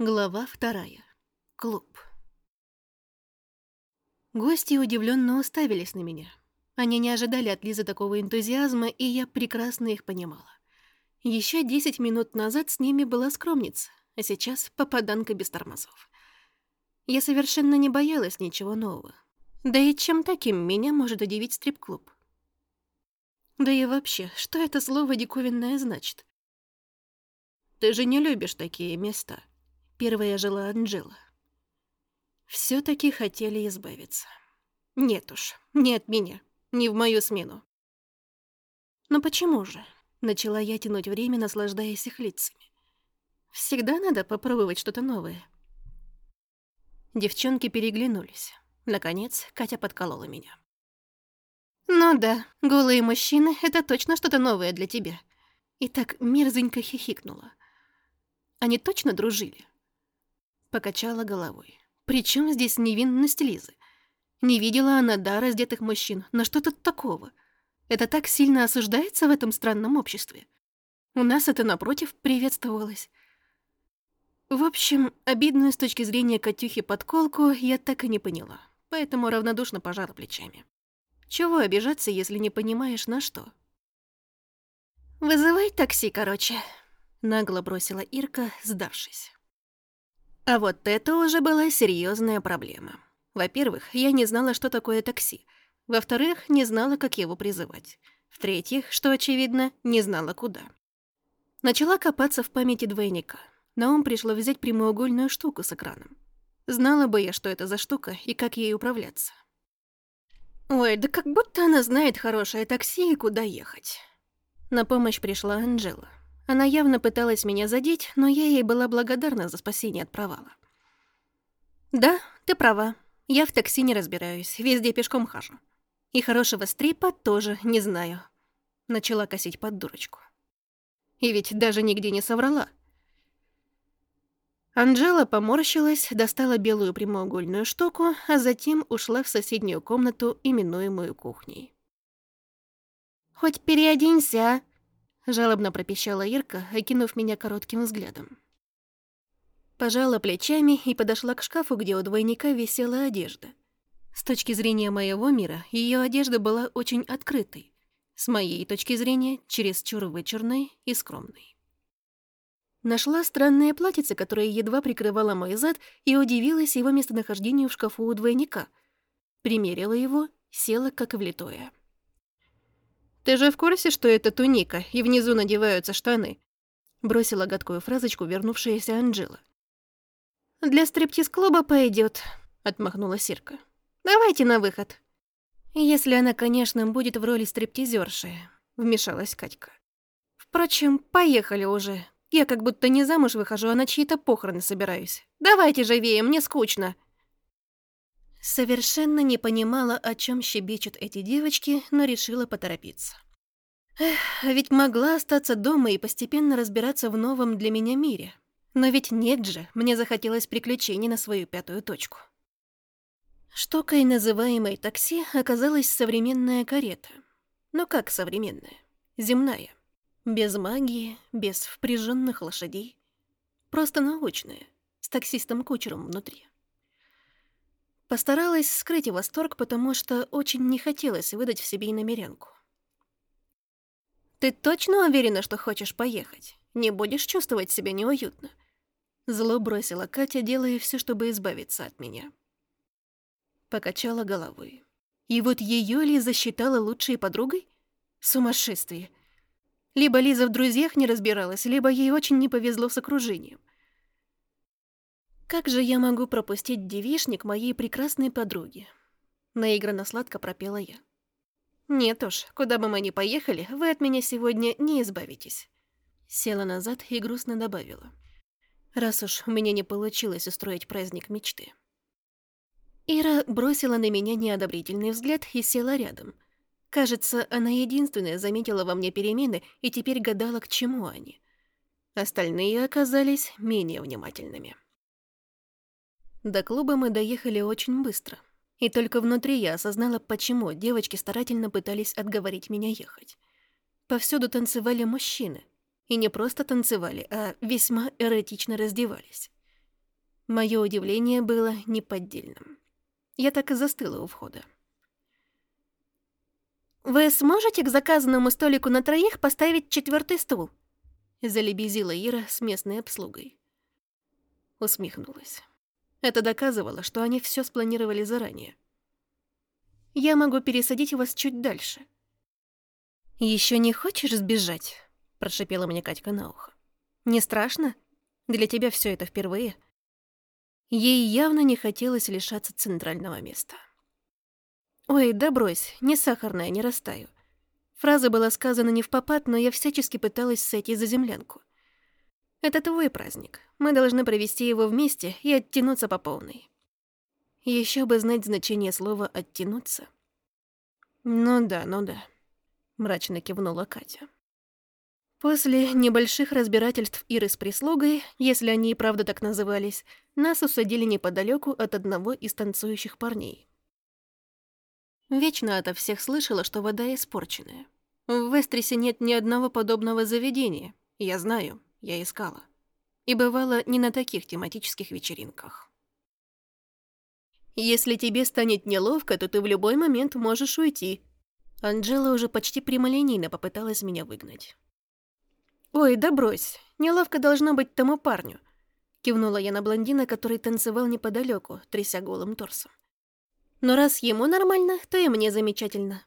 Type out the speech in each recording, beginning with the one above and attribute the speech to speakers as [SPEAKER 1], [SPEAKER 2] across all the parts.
[SPEAKER 1] Глава вторая. Клуб. Гости удивленно уставились на меня. Они не ожидали от Лизы такого энтузиазма, и я прекрасно их понимала. Еще десять минут назад с ними была скромница, а сейчас попаданка без тормозов. Я совершенно не боялась ничего нового. Да и чем таким меня может удивить стрип-клуб? Да и вообще, что это слово диковинное значит? Ты же не любишь такие места. Первая жила Анжела. все таки хотели избавиться. Нет уж, не от меня, не в мою смену. Но почему же? Начала я тянуть время, наслаждаясь их лицами. Всегда надо попробовать что-то новое. Девчонки переглянулись. Наконец, Катя подколола меня. «Ну да, голые мужчины — это точно что-то новое для тебя». И так мерзенько хихикнула. Они точно дружили? Покачала головой. Причем здесь невинность Лизы? Не видела она, да, раздетых мужчин, но что тут такого? Это так сильно осуждается в этом странном обществе. У нас это, напротив, приветствовалось. В общем, обидную с точки зрения Катюхи подколку я так и не поняла, поэтому равнодушно пожала плечами. Чего обижаться, если не понимаешь, на что? «Вызывай такси, короче», — нагло бросила Ирка, сдавшись. А вот это уже была серьезная проблема. Во-первых, я не знала, что такое такси. Во-вторых, не знала, как его призывать. В-третьих, что очевидно, не знала куда. Начала копаться в памяти двойника. На ум пришло взять прямоугольную штуку с экраном. Знала бы я, что это за штука и как ей управляться. Ой, да как будто она знает хорошее такси и куда ехать. На помощь пришла Анжела. Она явно пыталась меня задеть, но я ей была благодарна за спасение от провала. «Да, ты права. Я в такси не разбираюсь, везде пешком хожу. И хорошего стрипа тоже не знаю». Начала косить под дурочку. И ведь даже нигде не соврала. Анжела поморщилась, достала белую прямоугольную штуку, а затем ушла в соседнюю комнату, именуемую кухней. «Хоть переоденься», Жалобно пропищала Ирка, окинув меня коротким взглядом. Пожала плечами и подошла к шкафу, где у двойника висела одежда. С точки зрения моего мира, ее одежда была очень открытой. С моей точки зрения, чересчур вычурной и скромной. Нашла странное платьице, которое едва прикрывало мой зад, и удивилась его местонахождению в шкафу у двойника. Примерила его, села как влитое. «Ты же в курсе, что это туника, и внизу надеваются штаны?» Бросила гадкую фразочку вернувшаяся Анжела. «Для стриптиз-клуба пойдет, отмахнула Сирка. «Давайте на выход». «Если она, конечно, будет в роли стриптизерши», — вмешалась Катька. «Впрочем, поехали уже. Я как будто не замуж выхожу, а на чьи-то похороны собираюсь. Давайте живее, мне скучно». Совершенно не понимала, о чем щебечут эти девочки, но решила поторопиться. Эх, ведь могла остаться дома и постепенно разбираться в новом для меня мире. Но ведь нет же, мне захотелось приключений на свою пятую точку. Штукой, называемой такси, оказалась современная карета. Ну как современная? Земная. Без магии, без впряженных лошадей. Просто научная, с таксистом-кучером внутри. Постаралась скрыть восторг, потому что очень не хотелось выдать в себе и. «Ты точно уверена, что хочешь поехать? Не будешь чувствовать себя неуютно?» Зло бросила Катя, делая все, чтобы избавиться от меня. Покачала головой. И вот ее Лиза считала лучшей подругой? Сумасшествие. Либо Лиза в друзьях не разбиралась, либо ей очень не повезло с окружением. Как же я могу пропустить девишник моей прекрасной подруги? Наигранно сладко пропела я. Нет уж, куда бы мы ни поехали, вы от меня сегодня не избавитесь. Села назад и грустно добавила. Раз уж у меня не получилось устроить праздник мечты. Ира бросила на меня неодобрительный взгляд и села рядом. Кажется, она единственная заметила во мне перемены и теперь гадала, к чему они. Остальные оказались менее внимательными. До клуба мы доехали очень быстро. И только внутри я осознала, почему девочки старательно пытались отговорить меня ехать. Повсюду танцевали мужчины. И не просто танцевали, а весьма эротично раздевались. Моё удивление было неподдельным. Я так и застыла у входа. «Вы сможете к заказанному столику на троих поставить четвертый стул?» Залебезила Ира с местной обслугой. Усмехнулась. Это доказывало, что они все спланировали заранее. «Я могу пересадить вас чуть дальше». Еще не хочешь сбежать?» — прошипела мне Катька на ухо. «Не страшно? Для тебя все это впервые?» Ей явно не хотелось лишаться центрального места. «Ой, да брось, не сахарная, не растаю». Фраза была сказана не в попад, но я всячески пыталась сойти за землянку. «Это твой праздник. Мы должны провести его вместе и оттянуться по полной». Еще бы знать значение слова «оттянуться». «Ну да, ну да», — мрачно кивнула Катя. После небольших разбирательств Иры с прислугой, если они и правда так назывались, нас усадили неподалеку от одного из танцующих парней. Вечно ото всех слышала, что вода испорченная. В Вестрисе нет ни одного подобного заведения. Я знаю, я искала. И бывала не на таких тематических вечеринках. Если тебе станет неловко, то ты в любой момент можешь уйти. Анжела уже почти прямолинейно попыталась меня выгнать. «Ой, да брось, неловко должно быть тому парню», — кивнула я на блондина, который танцевал неподалеку, тряся голым торсом. Но раз ему нормально, то и мне замечательно.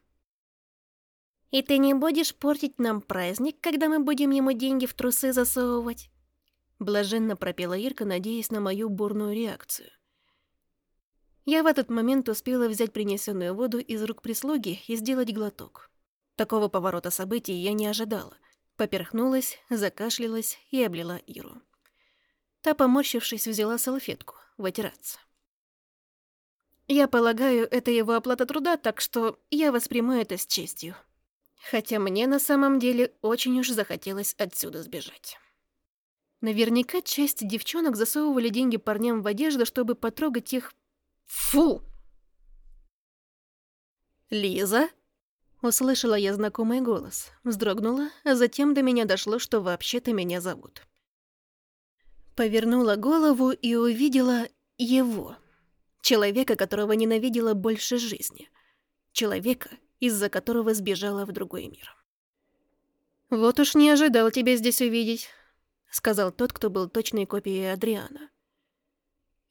[SPEAKER 1] И ты не будешь портить нам праздник, когда мы будем ему деньги в трусы засовывать? Блаженно пропела Ирка, надеясь на мою бурную реакцию. Я в этот момент успела взять принесенную воду из рук прислуги и сделать глоток. Такого поворота событий я не ожидала. Поперхнулась, закашлялась и облила Иру. Та, поморщившись, взяла салфетку, вытираться. Я полагаю, это его оплата труда, так что я восприму это с честью. Хотя мне на самом деле очень уж захотелось отсюда сбежать. Наверняка часть девчонок засовывали деньги парням в одежду, чтобы потрогать их... Фу! «Лиза?» Услышала я знакомый голос, вздрогнула, а затем до меня дошло, что вообще-то меня зовут. Повернула голову и увидела его. Человека, которого ненавидела больше жизни. Человека, из-за которого сбежала в другой мир. «Вот уж не ожидал тебя здесь увидеть», — сказал тот, кто был точной копией Адриана.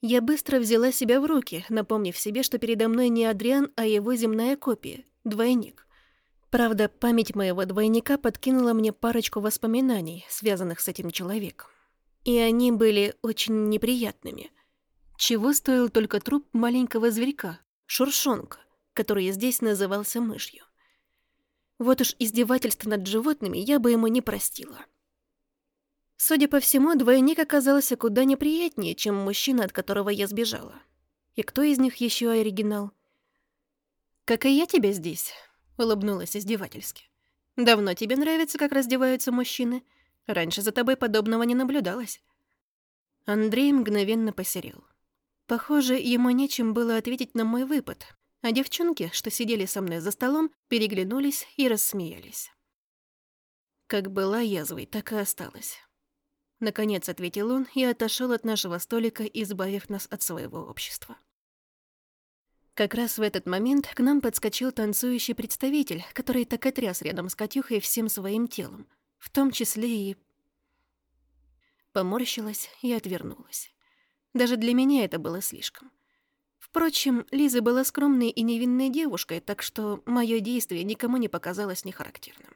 [SPEAKER 1] Я быстро взяла себя в руки, напомнив себе, что передо мной не Адриан, а его земная копия, двойник. Правда, память моего двойника подкинула мне парочку воспоминаний, связанных с этим человеком. И они были очень неприятными — чего стоил только труп маленького зверька, шуршонка, который здесь назывался мышью. Вот уж издевательство над животными я бы ему не простила. Судя по всему, двойник оказался куда неприятнее, чем мужчина, от которого я сбежала. И кто из них еще оригинал? «Как и я тебя здесь», — улыбнулась издевательски. «Давно тебе нравится, как раздеваются мужчины? Раньше за тобой подобного не наблюдалось». Андрей мгновенно посерел. Похоже, ему нечем было ответить на мой выпад, а девчонки, что сидели со мной за столом, переглянулись и рассмеялись. Как была язвой, так и осталась. Наконец ответил он и отошел от нашего столика, избавив нас от своего общества. Как раз в этот момент к нам подскочил танцующий представитель, который так и тряс рядом с Катюхой всем своим телом, в том числе и... Поморщилась и отвернулась. Даже для меня это было слишком. Впрочем, Лиза была скромной и невинной девушкой, так что мое действие никому не показалось нехарактерным.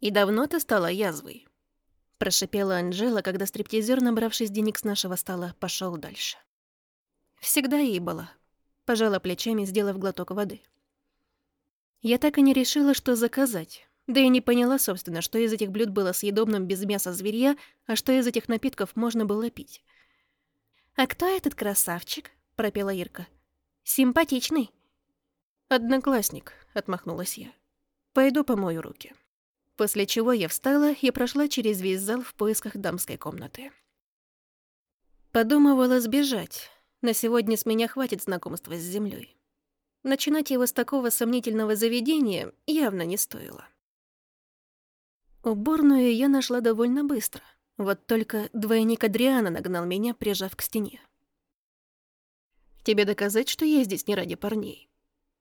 [SPEAKER 1] «И давно ты стала язвой?» — прошипела Анжела, когда стриптизер, набравшись денег с нашего стола, пошел дальше. «Всегда ей была», — пожала плечами, сделав глоток воды. Я так и не решила, что заказать, да и не поняла, собственно, что из этих блюд было съедобным без мяса зверья, а что из этих напитков можно было пить. «А кто этот красавчик?» — пропела Ирка. «Симпатичный». «Одноклассник», — отмахнулась я. «Пойду помою руки». После чего я встала и прошла через весь зал в поисках дамской комнаты. Подумывала сбежать. На сегодня с меня хватит знакомства с землей. Начинать его с такого сомнительного заведения явно не стоило. Уборную я нашла довольно быстро. Вот только двойник Адриана нагнал меня, прижав к стене. «Тебе доказать, что я здесь не ради парней?»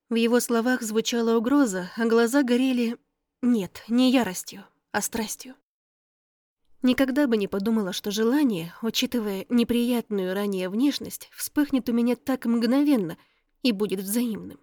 [SPEAKER 1] В его словах звучала угроза, а глаза горели... Нет, не яростью, а страстью. Никогда бы не подумала, что желание, учитывая неприятную ранее внешность, вспыхнет у меня так мгновенно и будет взаимным.